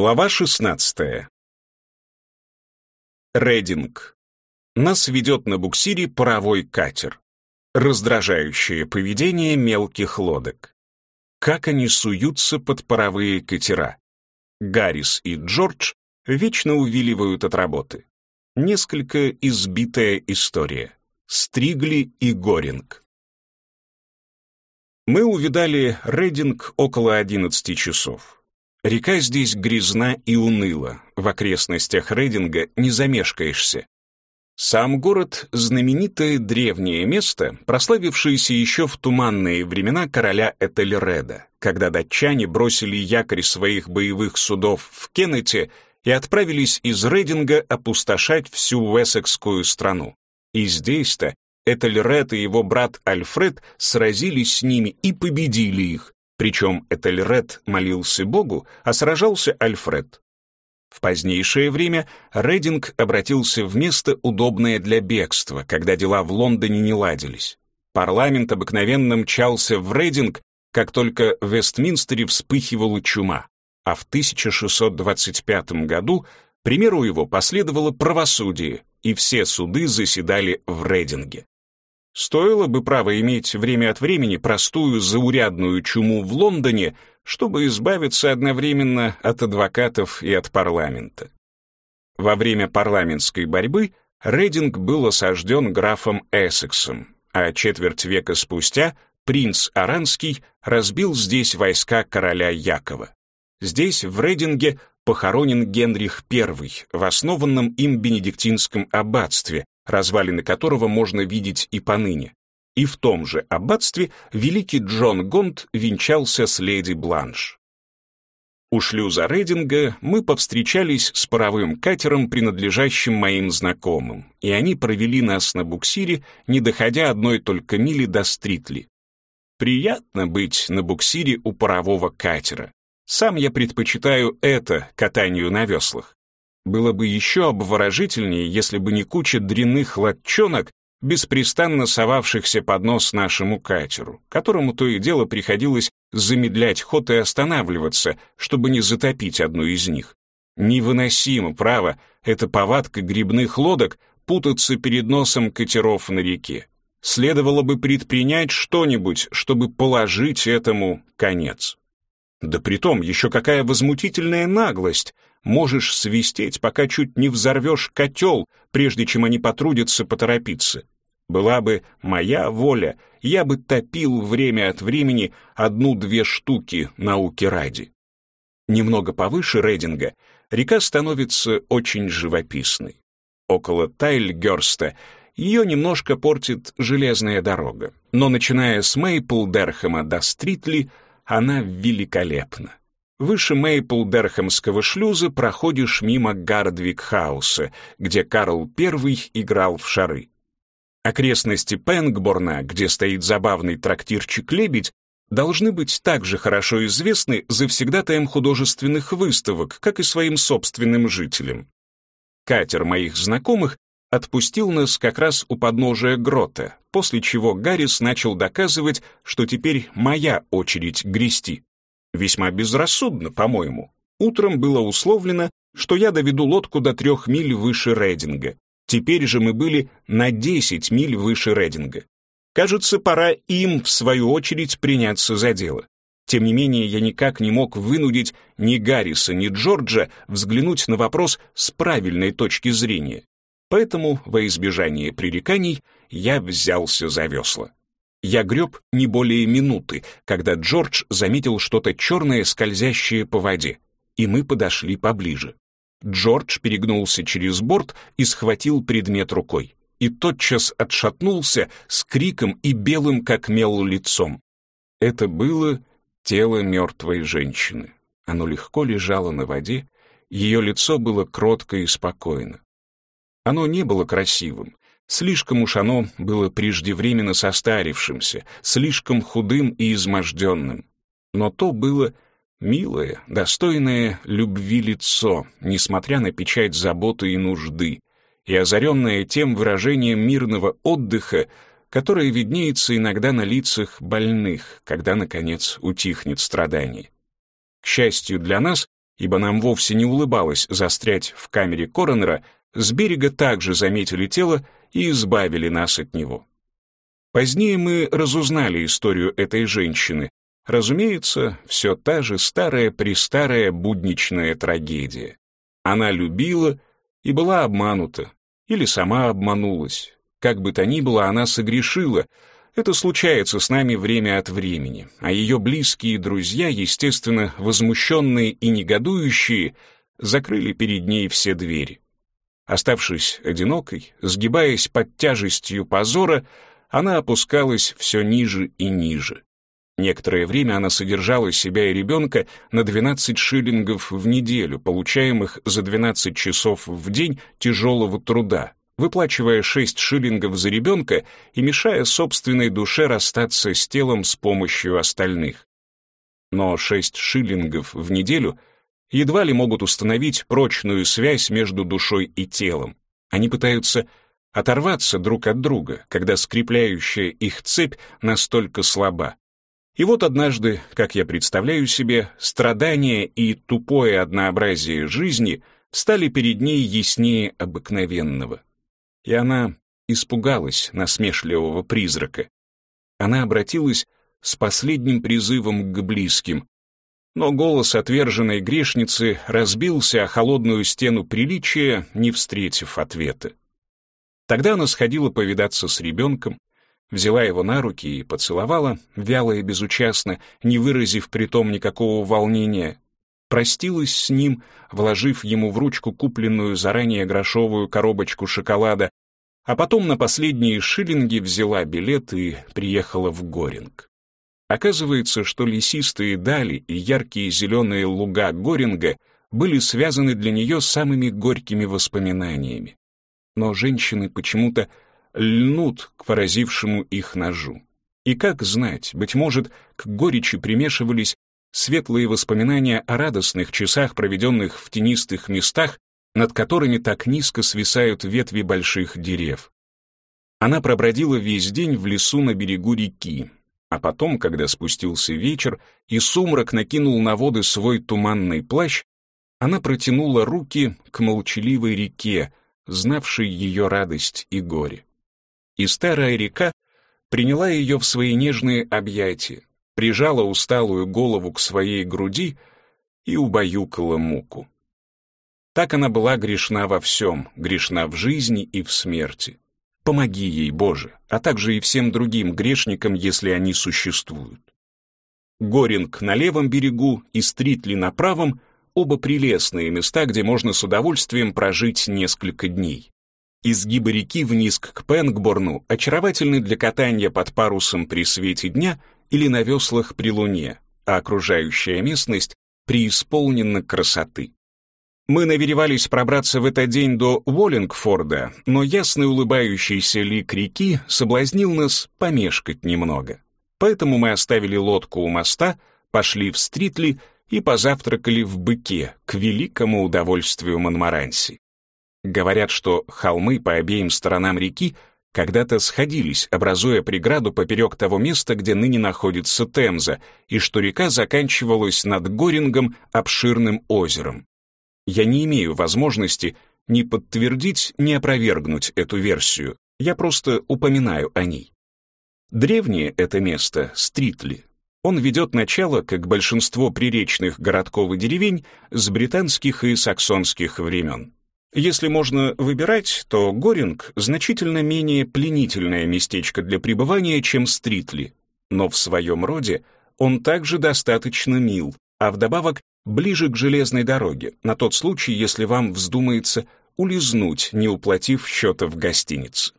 Глава 16. Рейдинг. Нас ведет на буксире паровой катер. Раздражающее поведение мелких лодок. Как они суются под паровые катера. Гаррис и Джордж вечно увиливают от работы. Несколько избитая история. Стригли и Горинг. Мы увидали Рейдинг около 11 часов. Река здесь грязна и уныла, в окрестностях Рейдинга не замешкаешься. Сам город — знаменитое древнее место, прославившееся еще в туманные времена короля Этельреда, когда датчане бросили якорь своих боевых судов в Кеннете и отправились из Рейдинга опустошать всю Уэссекскую страну. И здесь-то Этельред и его брат Альфред сразились с ними и победили их, причем Этельред молился Богу, а сражался Альфред. В позднейшее время Рединг обратился в место, удобное для бегства, когда дела в Лондоне не ладились. Парламент обыкновенно мчался в Рединг, как только в Вестминстере вспыхивала чума, а в 1625 году примеру его последовало правосудие, и все суды заседали в Рединге. Стоило бы право иметь время от времени простую заурядную чуму в Лондоне, чтобы избавиться одновременно от адвокатов и от парламента. Во время парламентской борьбы Рейдинг был осажден графом Эссексом, а четверть века спустя принц Аранский разбил здесь войска короля Якова. Здесь, в Рейдинге, похоронен Генрих I в основанном им бенедиктинском аббатстве, развалины которого можно видеть и поныне. И в том же аббатстве великий Джон Гонт венчался с леди Бланш. У шлюза Рейдинга мы повстречались с паровым катером, принадлежащим моим знакомым, и они провели нас на буксире, не доходя одной только мили до Стритли. Приятно быть на буксире у парового катера. Сам я предпочитаю это катанию на веслах. Было бы еще обворожительнее, если бы не куча дрянных латчонок, беспрестанно совавшихся под нос нашему катеру, которому то и дело приходилось замедлять ход и останавливаться, чтобы не затопить одну из них. Невыносимо, право, эта повадка грибных лодок путаться перед носом катеров на реке. Следовало бы предпринять что-нибудь, чтобы положить этому конец. Да притом еще какая возмутительная наглость — можешь свистеть, пока чуть не взорвешь котел, прежде чем они потрудятся поторопиться. Была бы моя воля, я бы топил время от времени одну-две штуки науки ради. Немного повыше Рейдинга река становится очень живописной. Около Тайльгерста ее немножко портит железная дорога, но начиная с Мейплдерхэма до Стритли она великолепна. Выше Мейпл-Дерхэмского шлюза проходишь мимо Гардвик-хауса, где Карл I играл в шары. Окрестности Пенгборна, где стоит забавный трактирчик «Лебедь», должны быть также хорошо известны завсегдатаям художественных выставок, как и своим собственным жителям. Катер моих знакомых отпустил нас как раз у подножия грота, после чего Гаррис начал доказывать, что теперь моя очередь грести. Весьма безрассудно, по-моему. Утром было условлено, что я доведу лодку до трех миль выше Рейдинга. Теперь же мы были на 10 миль выше Рейдинга. Кажется, пора им, в свою очередь, приняться за дело. Тем не менее, я никак не мог вынудить ни Гарриса, ни Джорджа взглянуть на вопрос с правильной точки зрения. Поэтому, во избежание пререканий, я взялся за весла. Я греб не более минуты, когда Джордж заметил что-то черное, скользящее по воде, и мы подошли поближе. Джордж перегнулся через борт и схватил предмет рукой, и тотчас отшатнулся с криком и белым, как мел, лицом. Это было тело мертвой женщины. Оно легко лежало на воде, ее лицо было кротко и спокойно. Оно не было красивым, Слишком уж оно было преждевременно состарившимся, слишком худым и изможденным. Но то было милое, достойное любви лицо, несмотря на печать заботы и нужды, и озаренное тем выражением мирного отдыха, которое виднеется иногда на лицах больных, когда, наконец, утихнет страдание. К счастью для нас, ибо нам вовсе не улыбалось застрять в камере коронера, с берега также заметили тело и избавили нас от него. Позднее мы разузнали историю этой женщины. Разумеется, все та же старая-престарая будничная трагедия. Она любила и была обманута, или сама обманулась. Как бы то ни было, она согрешила. Это случается с нами время от времени, а ее близкие друзья, естественно, возмущенные и негодующие, закрыли перед ней все двери. Оставшись одинокой, сгибаясь под тяжестью позора, она опускалась все ниже и ниже. Некоторое время она содержала себя и ребенка на 12 шиллингов в неделю, получаемых за 12 часов в день тяжелого труда, выплачивая 6 шиллингов за ребенка и мешая собственной душе расстаться с телом с помощью остальных. Но 6 шиллингов в неделю едва ли могут установить прочную связь между душой и телом. Они пытаются оторваться друг от друга, когда скрепляющая их цепь настолько слаба. И вот однажды, как я представляю себе, страдания и тупое однообразие жизни стали перед ней яснее обыкновенного. И она испугалась насмешливого призрака. Она обратилась с последним призывом к близким, но голос отверженной грешницы разбился о холодную стену приличия, не встретив ответа. Тогда она сходила повидаться с ребенком, взяла его на руки и поцеловала, вяло и безучастно, не выразив притом никакого волнения, простилась с ним, вложив ему в ручку купленную заранее грошовую коробочку шоколада, а потом на последние шиллинги взяла билет и приехала в Горинг. Оказывается, что лесистые дали и яркие зеленые луга Горинга были связаны для нее самыми горькими воспоминаниями но женщины почему-то льнут к поразившему их ножу. И как знать, быть может, к горечи примешивались светлые воспоминания о радостных часах, проведенных в тенистых местах, над которыми так низко свисают ветви больших дерев. Она пробродила весь день в лесу на берегу реки, а потом, когда спустился вечер и сумрак накинул на воды свой туманный плащ, она протянула руки к молчаливой реке, знавший ее радость и горе. И старая река приняла ее в свои нежные объятия, прижала усталую голову к своей груди и убаюкала муку. Так она была грешна во всем, грешна в жизни и в смерти. Помоги ей, Боже, а также и всем другим грешникам, если они существуют. Горинг на левом берегу и Стритли на правом оба прелестные места, где можно с удовольствием прожить несколько дней. Изгибы реки вниз к Пенгборну очаровательны для катания под парусом при свете дня или на веслах при луне, а окружающая местность преисполнена красоты. Мы наверевались пробраться в этот день до Уоллингфорда, но ясный улыбающийся лик реки соблазнил нас помешкать немного. Поэтому мы оставили лодку у моста, пошли в Стритли и позавтракали в быке к великому удовольствию Монмаранси. Говорят, что холмы по обеим сторонам реки когда-то сходились, образуя преграду поперек того места, где ныне находится Темза, и что река заканчивалась над Горингом обширным озером. Я не имею возможности ни подтвердить, ни опровергнуть эту версию, я просто упоминаю о ней. Древнее это место, Стритли, он ведет начало, как большинство приречных городков и деревень, с британских и саксонских времен. Если можно выбирать, то Горинг значительно менее пленительное местечко для пребывания, чем Стритли, но в своем роде он также достаточно мил, а вдобавок ближе к железной дороге, на тот случай, если вам вздумается улизнуть, не уплатив счета в гостинице.